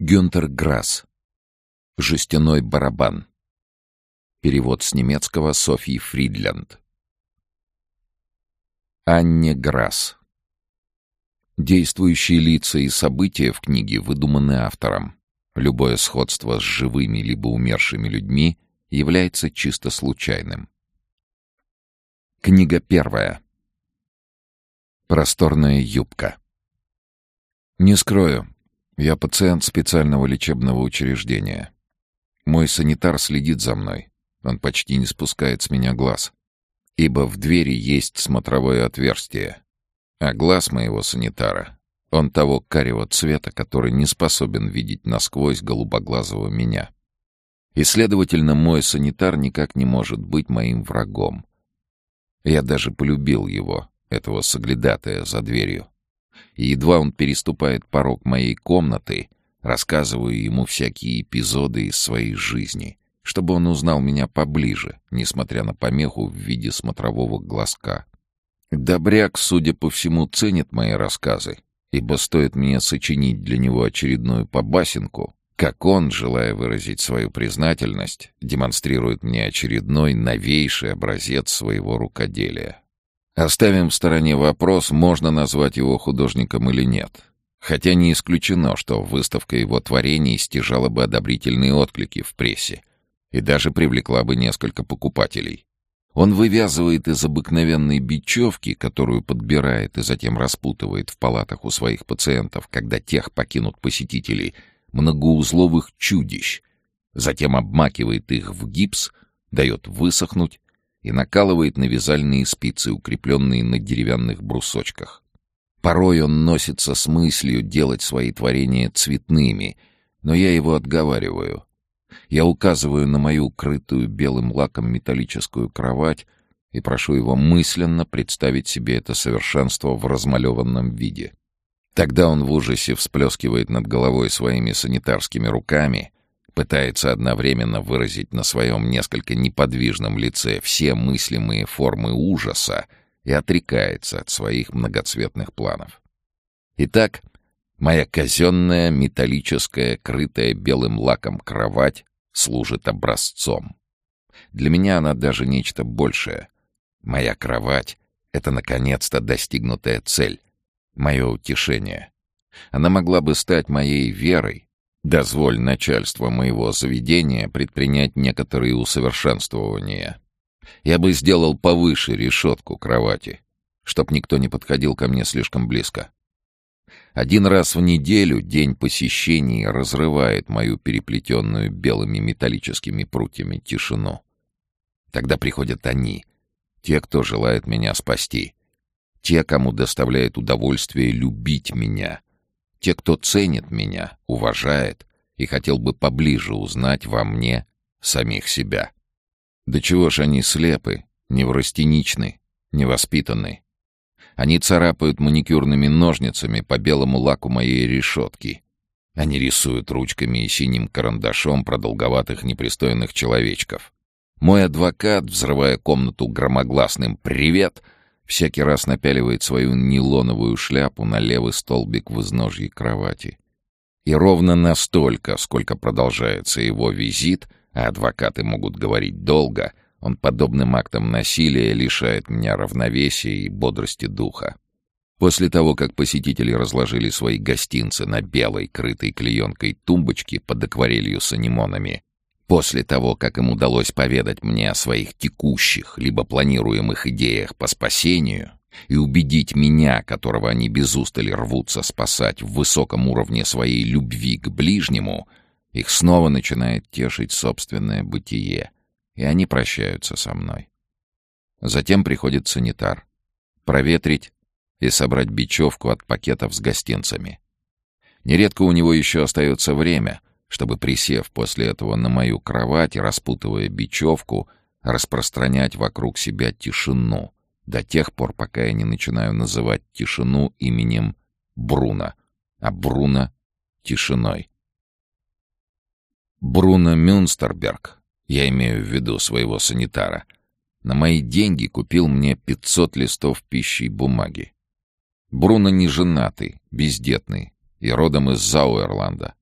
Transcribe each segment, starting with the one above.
Гюнтер Грасс. Жестяной барабан. Перевод с немецкого Софьи Фридлянд. Анне Грасс. Действующие лица и события в книге выдуманы автором. Любое сходство с живыми либо умершими людьми является чисто случайным. Книга первая. Просторная юбка. Не скрою, я пациент специального лечебного учреждения. Мой санитар следит за мной. Он почти не спускает с меня глаз. Ибо в двери есть смотровое отверстие. А глаз моего санитара, он того карего цвета, который не способен видеть насквозь голубоглазого меня. И, следовательно, мой санитар никак не может быть моим врагом. Я даже полюбил его, этого соглядатая за дверью. И едва он переступает порог моей комнаты, рассказываю ему всякие эпизоды из своей жизни, чтобы он узнал меня поближе, несмотря на помеху в виде смотрового глазка. Добряк, судя по всему, ценит мои рассказы, ибо стоит мне сочинить для него очередную побасенку, как он, желая выразить свою признательность, демонстрирует мне очередной новейший образец своего рукоделия. Оставим в стороне вопрос, можно назвать его художником или нет. Хотя не исключено, что выставка его творений стяжала бы одобрительные отклики в прессе и даже привлекла бы несколько покупателей. Он вывязывает из обыкновенной бечевки, которую подбирает и затем распутывает в палатах у своих пациентов, когда тех покинут посетители, многоузловых чудищ, затем обмакивает их в гипс, дает высохнуть и накалывает на вязальные спицы, укрепленные на деревянных брусочках. Порой он носится с мыслью делать свои творения цветными, но я его отговариваю. Я указываю на мою укрытую белым лаком металлическую кровать и прошу его мысленно представить себе это совершенство в размалеванном виде. Тогда он в ужасе всплескивает над головой своими санитарскими руками — пытается одновременно выразить на своем несколько неподвижном лице все мыслимые формы ужаса и отрекается от своих многоцветных планов. Итак, моя казенная металлическая, крытая белым лаком кровать служит образцом. Для меня она даже нечто большее. Моя кровать — это, наконец-то, достигнутая цель, мое утешение. Она могла бы стать моей верой, Дозволь начальство моего заведения предпринять некоторые усовершенствования. Я бы сделал повыше решетку кровати, чтоб никто не подходил ко мне слишком близко. Один раз в неделю день посещений разрывает мою переплетенную белыми металлическими прутьями тишину. Тогда приходят они, те, кто желает меня спасти, те, кому доставляет удовольствие любить меня — те, кто ценит меня, уважает и хотел бы поближе узнать во мне самих себя. Да чего ж они слепы, неврастеничны, невоспитаны. Они царапают маникюрными ножницами по белому лаку моей решетки. Они рисуют ручками и синим карандашом продолговатых непристойных человечков. Мой адвокат, взрывая комнату громогласным «Привет!», всякий раз напяливает свою нейлоновую шляпу на левый столбик в изножье кровати. И ровно настолько, сколько продолжается его визит, а адвокаты могут говорить долго, он подобным актом насилия лишает меня равновесия и бодрости духа. После того, как посетители разложили свои гостинцы на белой, крытой клеенкой тумбочке под акварелью с анимонами, После того, как им удалось поведать мне о своих текущих либо планируемых идеях по спасению и убедить меня, которого они без устали рвутся спасать в высоком уровне своей любви к ближнему, их снова начинает тешить собственное бытие, и они прощаются со мной. Затем приходит санитар. Проветрить и собрать бечевку от пакетов с гостинцами. Нередко у него еще остается время — чтобы, присев после этого на мою кровать и распутывая бечевку, распространять вокруг себя тишину до тех пор, пока я не начинаю называть тишину именем Бруно, а Бруно — тишиной. Бруно Мюнстерберг, я имею в виду своего санитара, на мои деньги купил мне 500 листов пищи и бумаги. Бруно не женатый, бездетный и родом из Зауэрланда.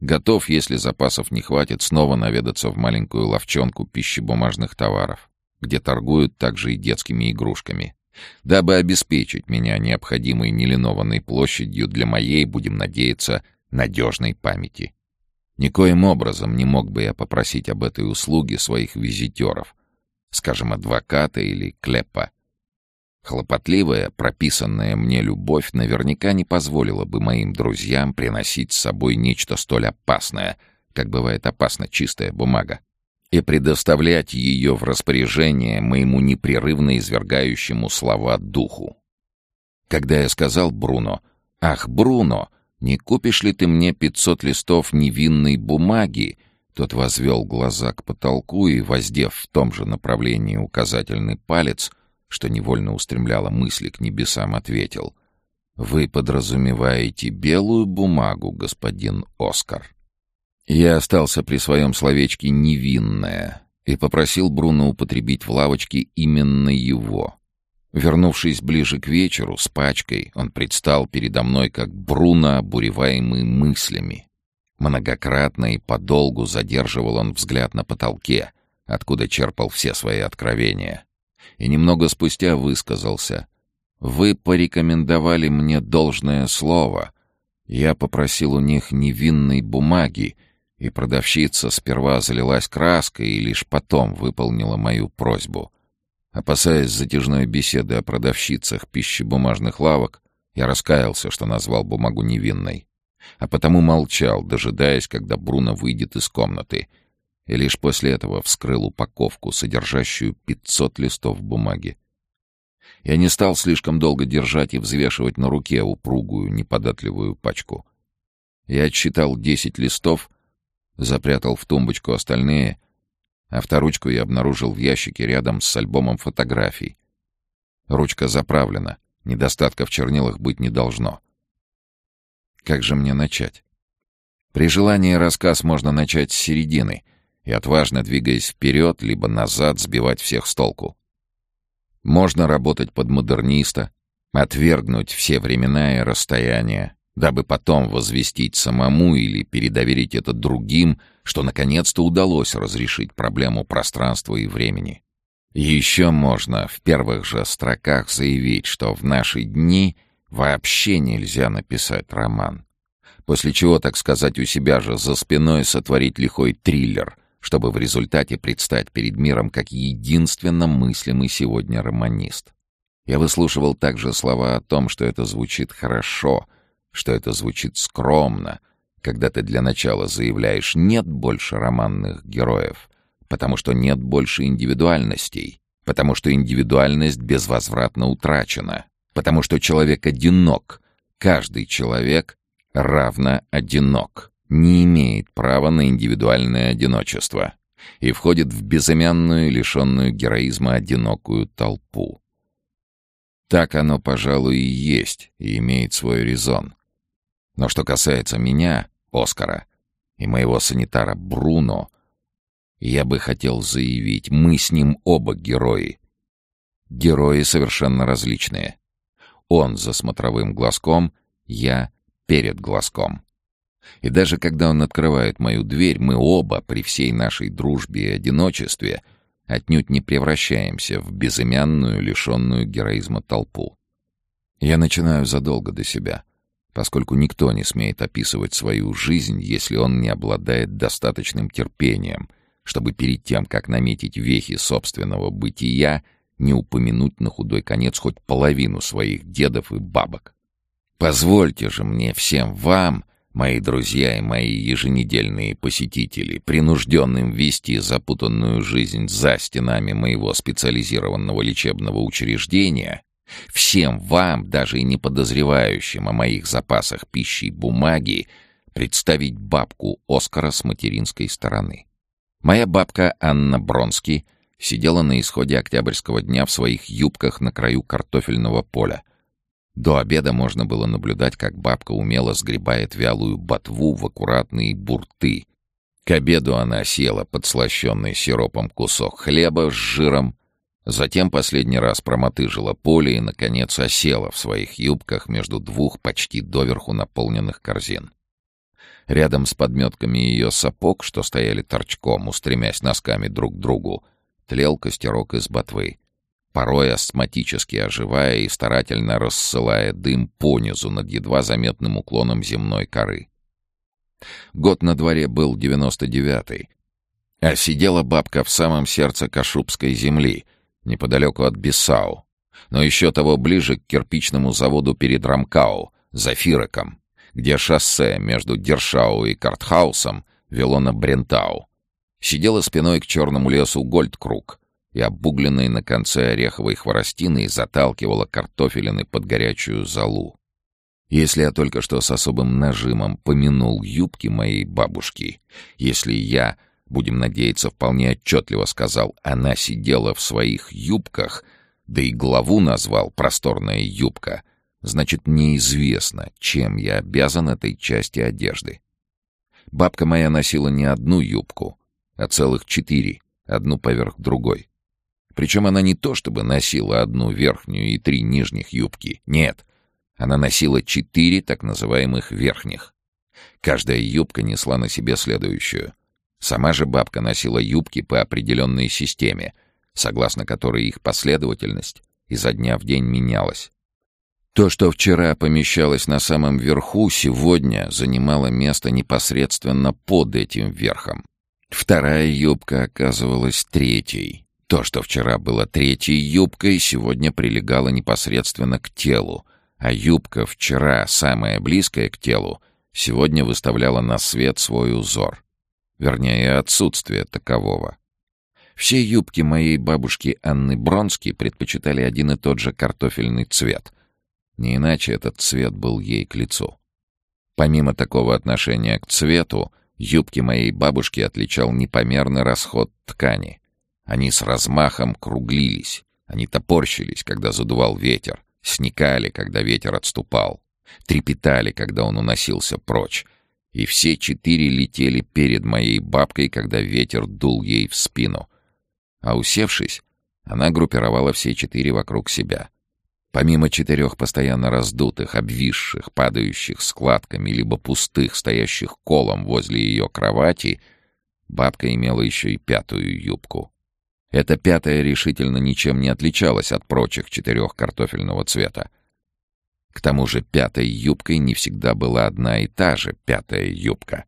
Готов, если запасов не хватит, снова наведаться в маленькую ловчонку пищебумажных товаров, где торгуют также и детскими игрушками, дабы обеспечить меня необходимой нелинованной площадью для моей, будем надеяться, надежной памяти. Никоим образом не мог бы я попросить об этой услуге своих визитеров, скажем, адвоката или клепа. Хлопотливая, прописанная мне любовь наверняка не позволила бы моим друзьям приносить с собой нечто столь опасное, как бывает опасна чистая бумага, и предоставлять ее в распоряжение моему непрерывно извергающему слова духу. Когда я сказал Бруно, «Ах, Бруно, не купишь ли ты мне пятьсот листов невинной бумаги?» Тот возвел глаза к потолку и, воздев в том же направлении указательный палец, что невольно устремляло мысли к небесам, ответил. «Вы подразумеваете белую бумагу, господин Оскар?» Я остался при своем словечке «невинная» и попросил Бруно употребить в лавочке именно его. Вернувшись ближе к вечеру с пачкой, он предстал передо мной как Бруно, обуреваемый мыслями. Многократно и подолгу задерживал он взгляд на потолке, откуда черпал все свои откровения и немного спустя высказался. «Вы порекомендовали мне должное слово. Я попросил у них невинной бумаги, и продавщица сперва залилась краской и лишь потом выполнила мою просьбу. Опасаясь затяжной беседы о продавщицах пищебумажных лавок, я раскаялся, что назвал бумагу невинной, а потому молчал, дожидаясь, когда Бруно выйдет из комнаты — и лишь после этого вскрыл упаковку, содержащую 500 листов бумаги. Я не стал слишком долго держать и взвешивать на руке упругую, неподатливую пачку. Я отсчитал 10 листов, запрятал в тумбочку остальные, авторучку я обнаружил в ящике рядом с альбомом фотографий. Ручка заправлена, недостатка в чернилах быть не должно. Как же мне начать? При желании рассказ можно начать с середины — и, отважно двигаясь вперед, либо назад, сбивать всех с толку. Можно работать под модерниста, отвергнуть все времена и расстояния, дабы потом возвестить самому или передоверить это другим, что наконец-то удалось разрешить проблему пространства и времени. Еще можно в первых же строках заявить, что в наши дни вообще нельзя написать роман. После чего, так сказать, у себя же за спиной сотворить лихой триллер, чтобы в результате предстать перед миром как единственно мыслимый сегодня романист. Я выслушивал также слова о том, что это звучит хорошо, что это звучит скромно, когда ты для начала заявляешь «нет больше романных героев», потому что нет больше индивидуальностей, потому что индивидуальность безвозвратно утрачена, потому что человек одинок, каждый человек равно одинок не имеет права на индивидуальное одиночество и входит в безымянную, лишенную героизма одинокую толпу. Так оно, пожалуй, и есть, и имеет свой резон. Но что касается меня, Оскара, и моего санитара Бруно, я бы хотел заявить, мы с ним оба герои. Герои совершенно различные. Он за смотровым глазком, я перед глазком. И даже когда он открывает мою дверь, мы оба, при всей нашей дружбе и одиночестве, отнюдь не превращаемся в безымянную, лишенную героизма толпу. Я начинаю задолго до себя, поскольку никто не смеет описывать свою жизнь, если он не обладает достаточным терпением, чтобы перед тем, как наметить вехи собственного бытия, не упомянуть на худой конец хоть половину своих дедов и бабок. Позвольте же мне всем вам Мои друзья и мои еженедельные посетители, принужденным вести запутанную жизнь за стенами моего специализированного лечебного учреждения, всем вам, даже и не подозревающим о моих запасах пищи и бумаги, представить бабку Оскара с материнской стороны. Моя бабка Анна Бронски сидела на исходе октябрьского дня в своих юбках на краю картофельного поля, до обеда можно было наблюдать, как бабка умело сгребает вялую ботву в аккуратные бурты. К обеду она села подслащенный сиропом кусок хлеба с жиром, затем последний раз промотыжила поле и, наконец, осела в своих юбках между двух почти доверху наполненных корзин. Рядом с подметками ее сапог, что стояли торчком, устремясь носками друг к другу, тлел костерок из ботвы, порой астматически оживая и старательно рассылая дым понизу над едва заметным уклоном земной коры. Год на дворе был девяносто девятый, а сидела бабка в самом сердце Кашубской земли, неподалеку от Бисау, но еще того ближе к кирпичному заводу перед Рамкау, за Фироком, где шоссе между Дершау и Картхаусом вело на Брентау. Сидела спиной к черному лесу Гольдкруг и обугленной на конце ореховой хворостиной заталкивала картофелины под горячую золу. Если я только что с особым нажимом помянул юбки моей бабушки, если я, будем надеяться, вполне отчетливо сказал, она сидела в своих юбках, да и главу назвал «просторная юбка», значит, неизвестно, чем я обязан этой части одежды. Бабка моя носила не одну юбку, а целых четыре, одну поверх другой. Причем она не то чтобы носила одну верхнюю и три нижних юбки, нет, она носила четыре так называемых верхних. Каждая юбка несла на себе следующую. Сама же бабка носила юбки по определенной системе, согласно которой их последовательность изо дня в день менялась. То, что вчера помещалось на самом верху, сегодня занимало место непосредственно под этим верхом. Вторая юбка оказывалась третьей. То, что вчера было третьей юбкой, сегодня прилегало непосредственно к телу, а юбка вчера, самая близкая к телу, сегодня выставляла на свет свой узор. Вернее, отсутствие такового. Все юбки моей бабушки Анны Бронски предпочитали один и тот же картофельный цвет. Не иначе этот цвет был ей к лицу. Помимо такого отношения к цвету, юбки моей бабушки отличал непомерный расход ткани. Они с размахом круглились, они топорщились, когда задувал ветер, сникали, когда ветер отступал, трепетали, когда он уносился прочь, и все четыре летели перед моей бабкой, когда ветер дул ей в спину. А усевшись, она группировала все четыре вокруг себя. Помимо четырех постоянно раздутых, обвисших, падающих складками, либо пустых, стоящих колом возле ее кровати, бабка имела еще и пятую юбку. Эта пятая решительно ничем не отличалась от прочих четырех картофельного цвета. К тому же пятой юбкой не всегда была одна и та же пятая юбка.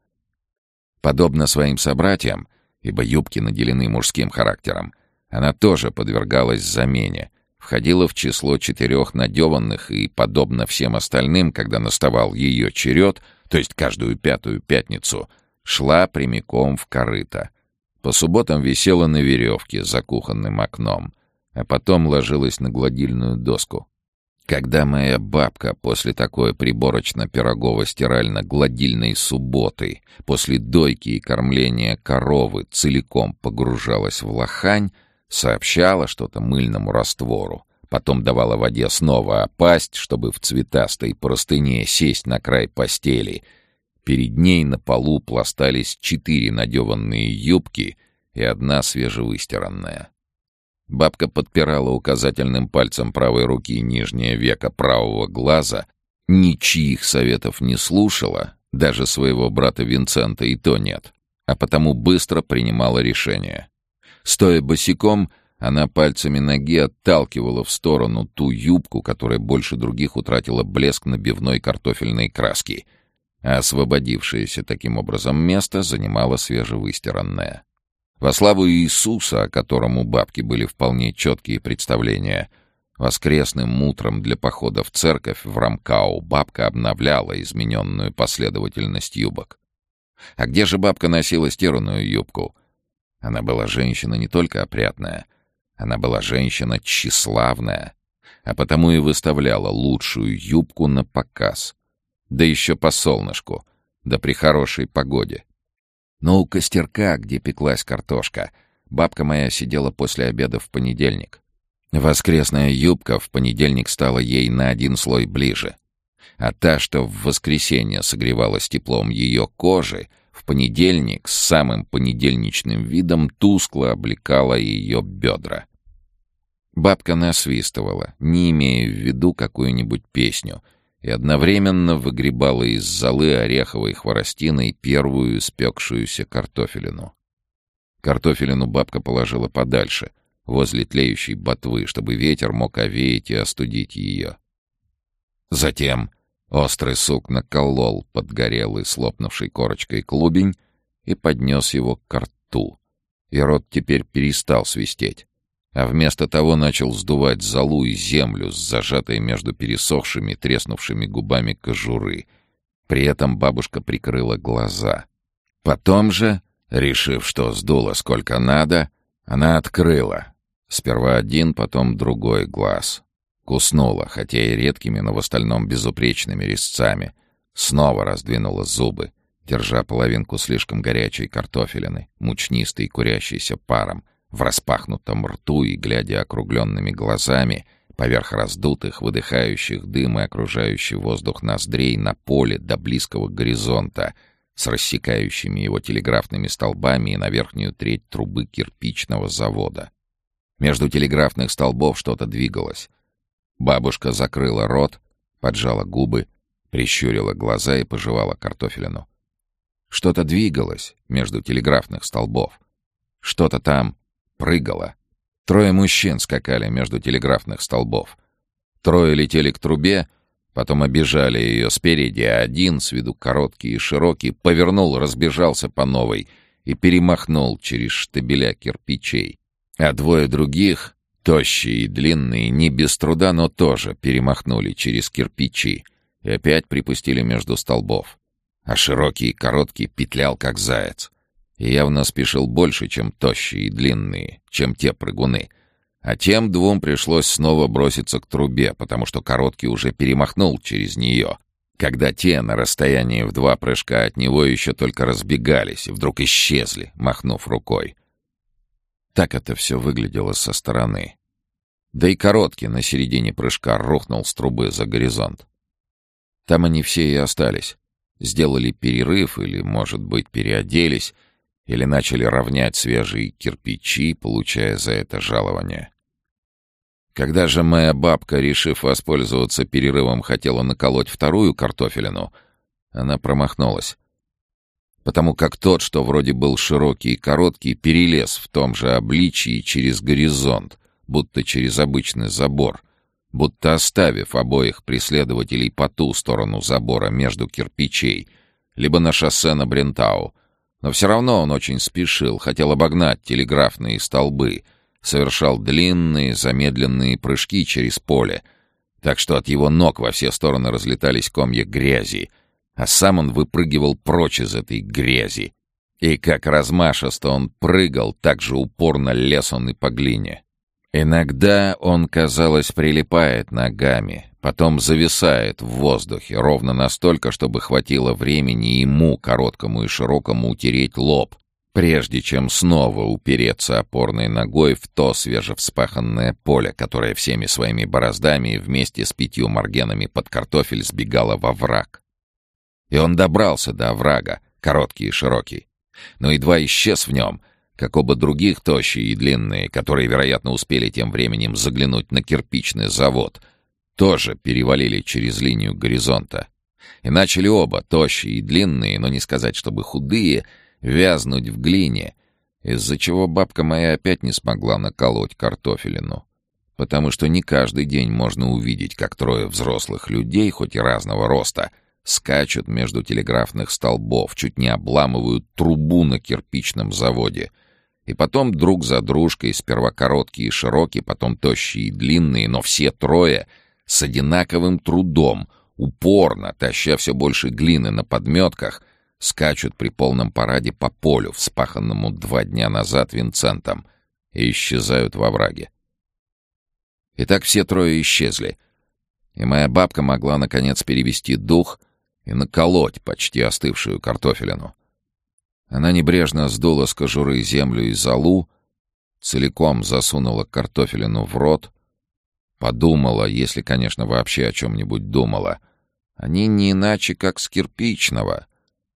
Подобно своим собратьям, ибо юбки наделены мужским характером, она тоже подвергалась замене, входила в число четырех надеванных и, подобно всем остальным, когда наставал ее черед, то есть каждую пятую пятницу, шла прямиком в корыто — по субботам висела на веревке за кухонным окном, а потом ложилась на гладильную доску. Когда моя бабка после такой приборочно-пирогово-стирально-гладильной субботы, после дойки и кормления коровы целиком погружалась в лохань, сообщала что-то мыльному раствору, потом давала воде снова опасть, чтобы в цветастой простыне сесть на край постели — Перед ней на полу пластались четыре надеванные юбки и одна свежевыстиранная. Бабка подпирала указательным пальцем правой руки нижнее веко правого глаза, ничьих советов не слушала, даже своего брата Винцента и то нет, а потому быстро принимала решение. Стоя босиком, она пальцами ноги отталкивала в сторону ту юбку, которая больше других утратила блеск набивной картофельной краски — освободившееся таким образом место занимало свежевыстиранное. Во славу Иисуса, о котором у бабки были вполне четкие представления, воскресным утром для похода в церковь в Рамкау бабка обновляла измененную последовательность юбок. А где же бабка носила стиранную юбку? Она была женщина не только опрятная, она была женщина тщеславная, а потому и выставляла лучшую юбку на показ — да еще по солнышку, да при хорошей погоде. Но у костерка, где пеклась картошка, бабка моя сидела после обеда в понедельник. Воскресная юбка в понедельник стала ей на один слой ближе. А та, что в воскресенье согревалась теплом ее кожи, в понедельник с самым понедельничным видом тускло облекала ее бедра. Бабка насвистывала, не имея в виду какую-нибудь песню — и одновременно выгребала из золы ореховой хворостиной первую спекшуюся картофелину. Картофелину бабка положила подальше, возле тлеющей ботвы, чтобы ветер мог овеять и остудить ее. Затем острый сук наколол подгорелый слопнувший корочкой клубень и поднес его к рту. И рот теперь перестал свистеть, а вместо того начал сдувать золу и землю с зажатой между пересохшими, треснувшими губами кожуры. При этом бабушка прикрыла глаза. Потом же Решив, что сдуло сколько надо, она открыла. Сперва один, потом другой глаз. Куснула, хотя и редкими, но в остальном безупречными резцами. Снова раздвинула зубы, держа половинку слишком горячей картофелины, мучнистой, курящейся паром, в распахнутом рту и глядя округленными глазами поверх раздутых, выдыхающих дым и окружающий воздух ноздрей на поле до близкого горизонта — с рассекающими его телеграфными столбами и на верхнюю треть трубы кирпичного завода. Между телеграфных столбов что-то двигалось. Бабушка закрыла рот, поджала губы, прищурила глаза и пожевала картофелину. Что-то двигалось между телеграфных столбов. Что-то там прыгало. Трое мужчин скакали между телеграфных столбов. Трое летели к трубе — Потом обижали ее спереди, а один, с виду короткий и широкий, повернул, разбежался по новой и перемахнул через штабеля кирпичей. А двое других, тощие и длинные, не без труда, но тоже перемахнули через кирпичи и опять припустили между столбов. А широкий и короткий петлял, как заяц. И явно спешил больше, чем тощие и длинные, чем те прыгуны — а тем двум пришлось снова броситься к трубе, потому что короткий уже перемахнул через нее, когда те на расстоянии в два прыжка от него еще только разбегались и вдруг исчезли, махнув рукой. Так это все выглядело со стороны. Да и короткий на середине прыжка рухнул с трубы за горизонт. Там они все и остались. Сделали перерыв или, может быть, переоделись, или начали равнять свежие кирпичи, получая за это жалование. Когда же моя бабка, решив воспользоваться перерывом, хотела наколоть вторую картофелину, она промахнулась. Потому как тот, что вроде был широкий и короткий, перелез в том же обличии через горизонт, будто через обычный забор, будто оставив обоих преследователей по ту сторону забора между кирпичей, либо на шоссе на Брентау. Но все равно он очень спешил, хотел обогнать телеграфные столбы — совершал длинные замедленные прыжки через поле, так что от его ног во все стороны разлетались комья грязи, а сам он выпрыгивал прочь из этой грязи. И как размашисто он прыгал, так же упорно лез он и по глине. Иногда он, казалось, прилипает ногами, потом зависает в воздухе ровно настолько, чтобы хватило времени ему, короткому и широкому, утереть лоб, прежде чем снова упереться опорной ногой в то свежевспаханное поле, которое всеми своими бороздами вместе с пятью маргенами под картофель сбегало во враг. И он добрался до оврага, короткий и широкий, но едва исчез в нем, как оба других тощие и длинные, которые, вероятно, успели тем временем заглянуть на кирпичный завод, тоже перевалили через линию горизонта. И начали оба, тощие и длинные, но не сказать, чтобы худые — вязнуть в глине, из-за чего бабка моя опять не смогла наколоть картофелину. Потому что не каждый день можно увидеть, как трое взрослых людей, хоть и разного роста, скачут между телеграфных столбов, чуть не обламывают трубу на кирпичном заводе. И потом друг за дружкой, сперва короткие и широкие, потом тощие и длинные, но все трое с одинаковым трудом, упорно, таща все больше глины на подметках — скачут при полном параде по полю, вспаханному два дня назад Винцентом, и исчезают во враге. И так все трое исчезли, и моя бабка могла, наконец, перевести дух и наколоть почти остывшую картофелину. Она небрежно сдула с кожуры землю и золу, целиком засунула картофелину в рот, подумала, если, конечно, вообще о чем-нибудь думала. Они не иначе, как с кирпичного —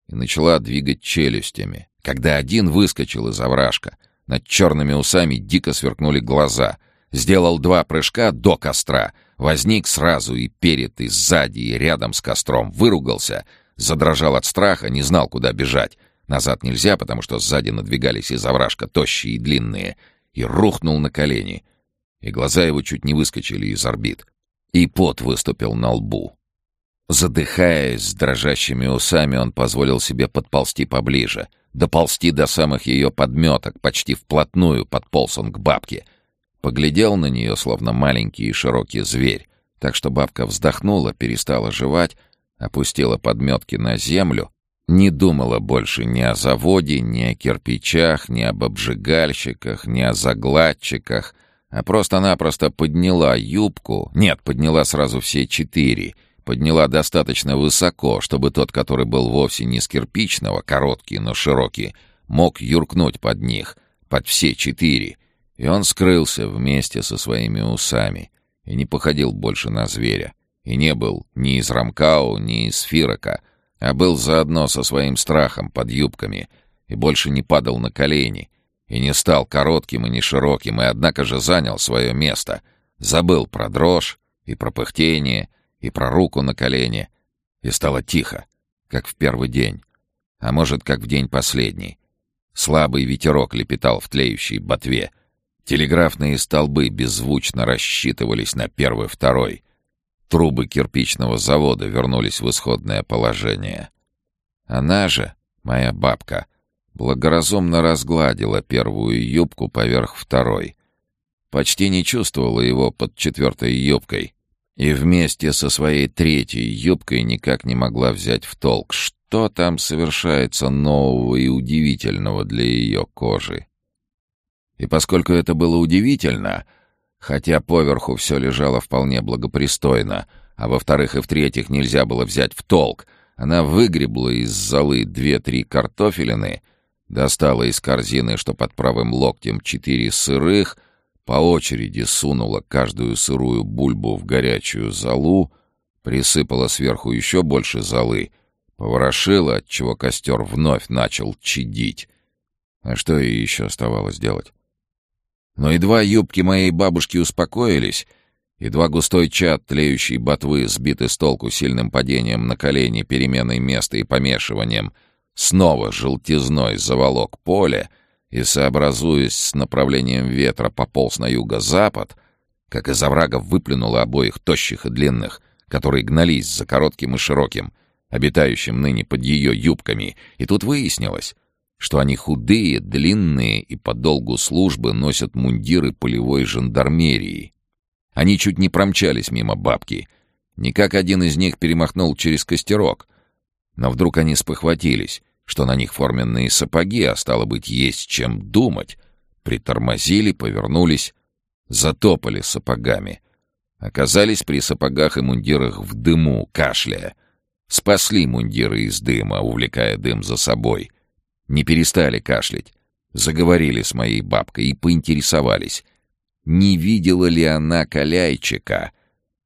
и начала двигать челюстями, когда один выскочил из овражка. Над черными усами дико сверкнули глаза. Сделал два прыжка до костра, Возник сразу и перед, и сзади, и рядом с костром, выругался, задрожал от страха, не знал, куда бежать. Назад нельзя, потому что сзади надвигались из овражка тощие и длинные, и рухнул на колени. И глаза его чуть не выскочили из орбит. И пот выступил на лбу. Задыхаясь, с дрожащими усами, он позволил себе подползти поближе, доползти до самых ее подметок, почти вплотную подполз он к бабке. Поглядел на нее, словно маленький и широкий зверь, так что бабка вздохнула, перестала жевать, опустила подметки на землю, не думала больше ни о заводе, ни о кирпичах, ни об обжигальщиках, ни о загладчиках, а просто-напросто подняла юбку, нет, подняла сразу все четыре — подняла достаточно высоко, чтобы тот, который был вовсе не с кирпичного, короткий, но широкий, мог юркнуть под них, под все четыре, и он скрылся вместе со своими усами и не походил больше на зверя, и не был ни из Рамкау, ни из Фирока, а был заодно со своим страхом под юбками и больше не падал на колени, и не стал коротким и не широким, и однако же занял свое место, забыл про дрожь и про пыхтение — и про руку на колене, и стало тихо, как в первый день, а может, как в день последний. Слабый ветерок лепетал в тлеющей ботве. Телеграфные столбы беззвучно рассчитывались на первый-второй. Трубы кирпичного завода вернулись в исходное положение. Она же, моя бабка, благоразумно разгладила первую юбку поверх второй. Почти не чувствовала его под четвертой юбкой, и вместе со своей третьей юбкой никак не могла взять в толк, что там совершается нового и удивительного для ее кожи. И поскольку это было удивительно, хотя поверху все лежало вполне благопристойно, а во-вторых и в-третьих нельзя было взять в толк, она выгребла из золы две-три картофелины, достала из корзины, что под правым локтем, четыре сырых — по очереди сунула каждую сырую бульбу в горячую золу, присыпала сверху еще больше золы, поворошила, отчего костер вновь начал чадить. А что ей еще оставалось делать? Но едва юбки моей бабушки успокоились, едва густой чад тлеющей ботвы, сбитый с толку сильным падением на колени, переменой места и помешиванием, снова желтизной заволок поле — и, сообразуясь с направлением ветра, пополз на юго-запад, как из оврага выплюнуло обоих тощих и длинных, которые гнались за коротким и широким, обитающим ныне под ее юбками, и тут выяснилось, что они худые, длинные и по долгу службы носят мундиры полевой жандармерии. Они чуть не промчались мимо бабки. Никак один из них перемахнул через костерок. Но вдруг они спохватились что на них форменные сапоги, а стало быть, есть чем думать. Притормозили, повернулись, затопали сапогами. Оказались при сапогах и мундирах в дыму, кашляя. Спасли мундиры из дыма, увлекая дым за собой. Не перестали кашлять. Заговорили с моей бабкой и поинтересовались, не видела ли она Каляйчика —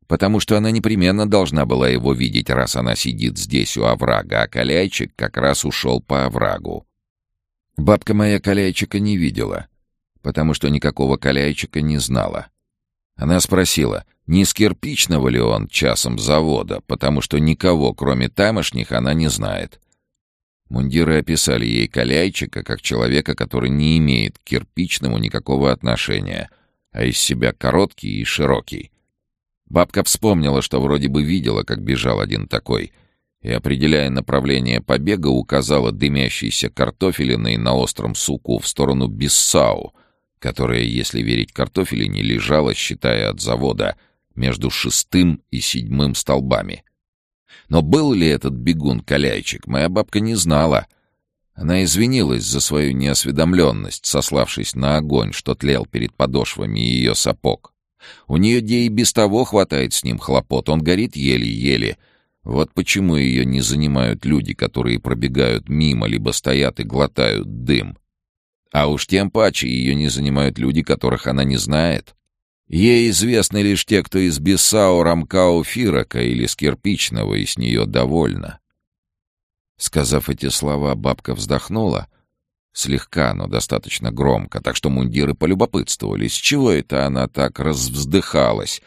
потому что она непременно должна была его видеть, раз она сидит здесь у оврага, а Каляйчик как раз ушел по оврагу. Бабка моя Каляйчика не видела, потому что никакого Каляйчика не знала. Она спросила, не с кирпичного ли он часом завода, потому что никого, кроме тамошних, она не знает. Мундиры описали ей Каляйчика как человека, который не имеет к кирпичному никакого отношения, а из себя короткий и широкий. Бабка вспомнила, что вроде бы видела, как бежал один такой, и, определяя направление побега, указала дымящейся картофелиной на остром суку в сторону Биссау, которая, если верить картофелине, лежала, считая от завода, между шестым и седьмым столбами. Но был ли этот бегун-каляйчик, моя бабка не знала. Она извинилась за свою неосведомленность, сославшись на огонь, что тлел перед подошвами ее сапог. У нее где и без того хватает с ним хлопот, он горит еле-еле. Вот почему ее не занимают люди, которые пробегают мимо, либо стоят и глотают дым. А уж тем паче ее не занимают люди, которых она не знает. Ей известны лишь те, кто из Бесау, Рамкау, Фирока или с Кирпичного, и с нее довольна. Сказав эти слова, бабка вздохнула, Слегка, но достаточно громко, так что мундиры полюбопытствовали, с чего это она так развздыхалась.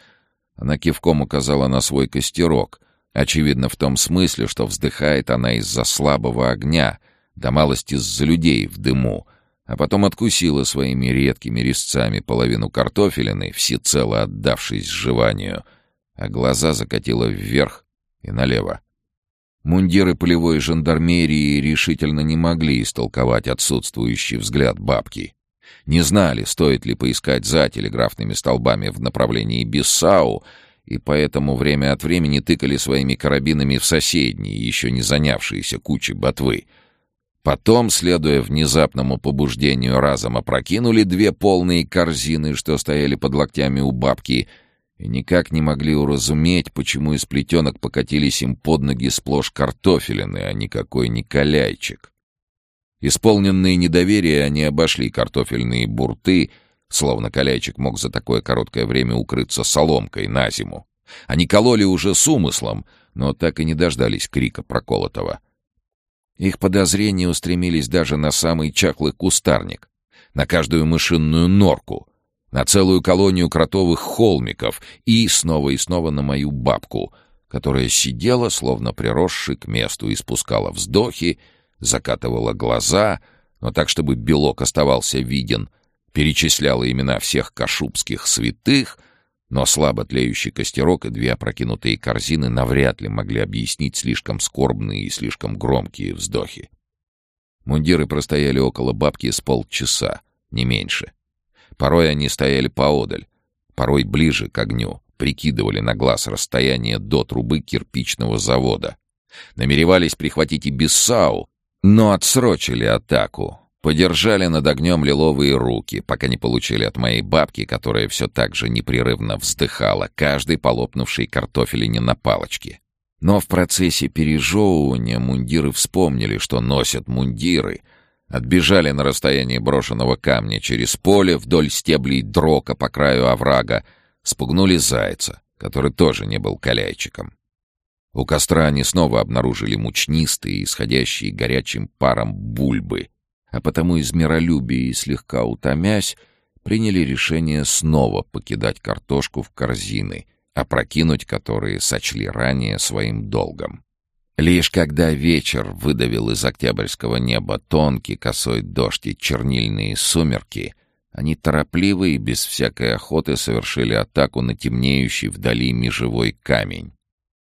Она кивком указала на свой костерок, очевидно в том смысле, что вздыхает она из-за слабого огня, да малость из-за людей в дыму, а потом откусила своими редкими резцами половину картофелины, всецело отдавшись сживанию, а глаза закатила вверх и налево. Мундиры полевой жандармерии решительно не могли истолковать отсутствующий взгляд бабки. Не знали, стоит ли поискать за телеграфными столбами в направлении Биссау, и поэтому время от времени тыкали своими карабинами в соседние, еще не занявшиеся кучи ботвы. Потом, следуя внезапному побуждению, разом опрокинули две полные корзины, что стояли под локтями у бабки — и никак не могли уразуметь, почему из плетенок покатились им под ноги сплошь картофелины, а никакой не каляйчик. Исполненные недоверия, они обошли картофельные бурты, словно каляйчик мог за такое короткое время укрыться соломкой на зиму. Они кололи уже с умыслом, но так и не дождались крика проколотого. Их подозрения устремились даже на самый чахлый кустарник, на каждую мышинную норку, на целую колонию кротовых холмиков и снова и снова на мою бабку, которая сидела, словно приросший к месту, испускала вздохи, закатывала глаза, но так, чтобы белок оставался виден, перечисляла имена всех кашубских святых, но слабо тлеющий костерок и две опрокинутые корзины навряд ли могли объяснить слишком скорбные и слишком громкие вздохи. Мундиры простояли около бабки с полчаса, не меньше — Порой они стояли поодаль, порой ближе к огню, прикидывали на глаз расстояние до трубы кирпичного завода. Намеревались прихватить и Бессау, но отсрочили атаку. Подержали над огнем лиловые руки, пока не получили от моей бабки, которая все так же непрерывно вздыхала, каждый полопнувший картофелине на палочке. Но в процессе пережевывания мундиры вспомнили, что носят мундиры, Отбежали на расстояние брошенного камня через поле вдоль стеблей дрока по краю оврага, спугнули зайца, который тоже не был каляйчиком. У костра они снова обнаружили мучнистые, исходящие горячим паром бульбы, а потому из миролюбия и слегка утомясь, приняли решение снова покидать картошку в корзины, опрокинуть которые сочли ранее своим долгом. Лишь когда вечер выдавил из октябрьского неба тонкий косой дождь и чернильные сумерки, они торопливо и без всякой охоты совершили атаку на темнеющий вдали межевой камень.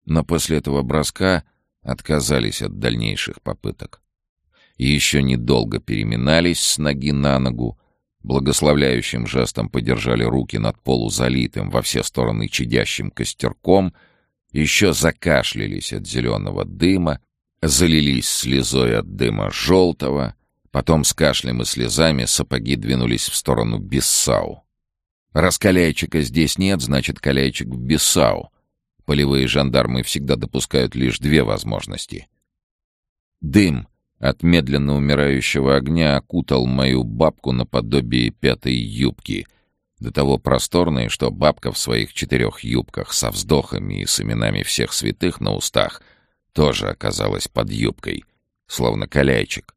Но после этого броска отказались от дальнейших попыток. И еще недолго переминались с ноги на ногу, благословляющим жестом подержали руки над полузалитым во все стороны чадящим костерком — еще закашлялись от зеленого дыма, залились слезой от дыма желтого, потом с кашлем и слезами сапоги двинулись в сторону Бессау. Раз Каляйчика здесь нет, значит, Каляйчик в Бессау. Полевые жандармы всегда допускают лишь две возможности. Дым от медленно умирающего огня окутал мою бабку наподобие пятой юбки — до того просторные, что бабка в своих четырех юбках со вздохами и с именами всех святых на устах тоже оказалась под юбкой, словно каляйчик.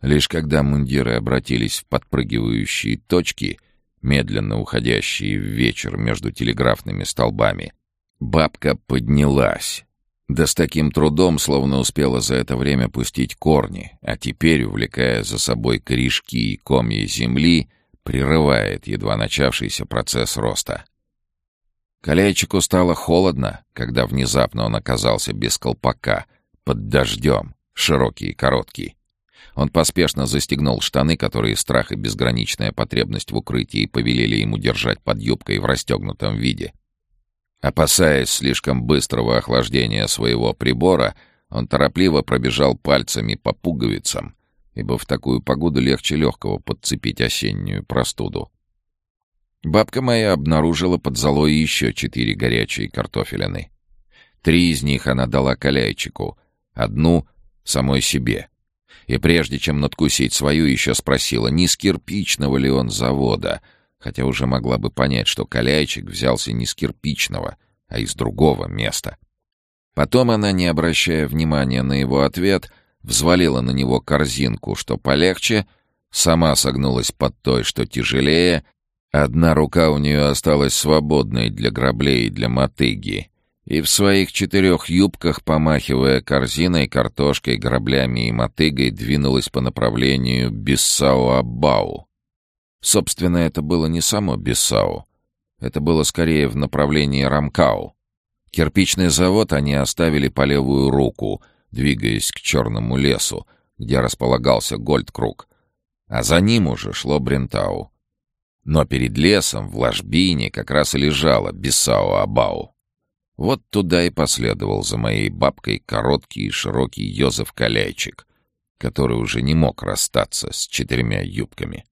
Лишь когда мундиры обратились в подпрыгивающие точки, медленно уходящие в вечер между телеграфными столбами, бабка поднялась. Да с таким трудом, словно успела за это время пустить корни, а теперь, увлекая за собой корешки и комья земли, — прерывает едва начавшийся процесс роста. Калейчику стало холодно, когда внезапно он оказался без колпака, под дождем, широкий и короткий. Он поспешно застегнул штаны, которые страх и безграничная потребность в укрытии повелели ему держать под юбкой в расстегнутом виде. Опасаясь слишком быстрого охлаждения своего прибора, он торопливо пробежал пальцами по пуговицам, ибо в такую погоду легче легкого подцепить осеннюю простуду. Бабка моя обнаружила под золой еще четыре горячие картофелины. Три из них она дала Каляйчику, одну — самой себе. И прежде чем надкусить свою, еще спросила, не с кирпичного ли он завода, хотя уже могла бы понять, что Каляйчик взялся не с кирпичного, а из другого места. Потом она, не обращая внимания на его ответ, — взвалила на него корзинку, что полегче, сама согнулась под той, что тяжелее, Одна рука у нее осталась свободной для граблей и для мотыги, и в своих четырех юбках, помахивая корзиной, картошкой, граблями и мотыгой, двинулась по направлению Биссау-Аббау. Собственно, это было не само Биссау. Это было скорее в направлении Рамкау. Кирпичный завод они оставили по левую руку, двигаясь к черному лесу, где располагался Гольдкруг, а за ним уже шло Брентау. Но перед лесом, в ложбине, как раз и лежала Биссау-Абау. Вот туда и последовал за моей бабкой короткий и широкий Йозеф Каляйчик, который уже не мог расстаться с четырьмя юбками.